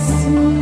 see.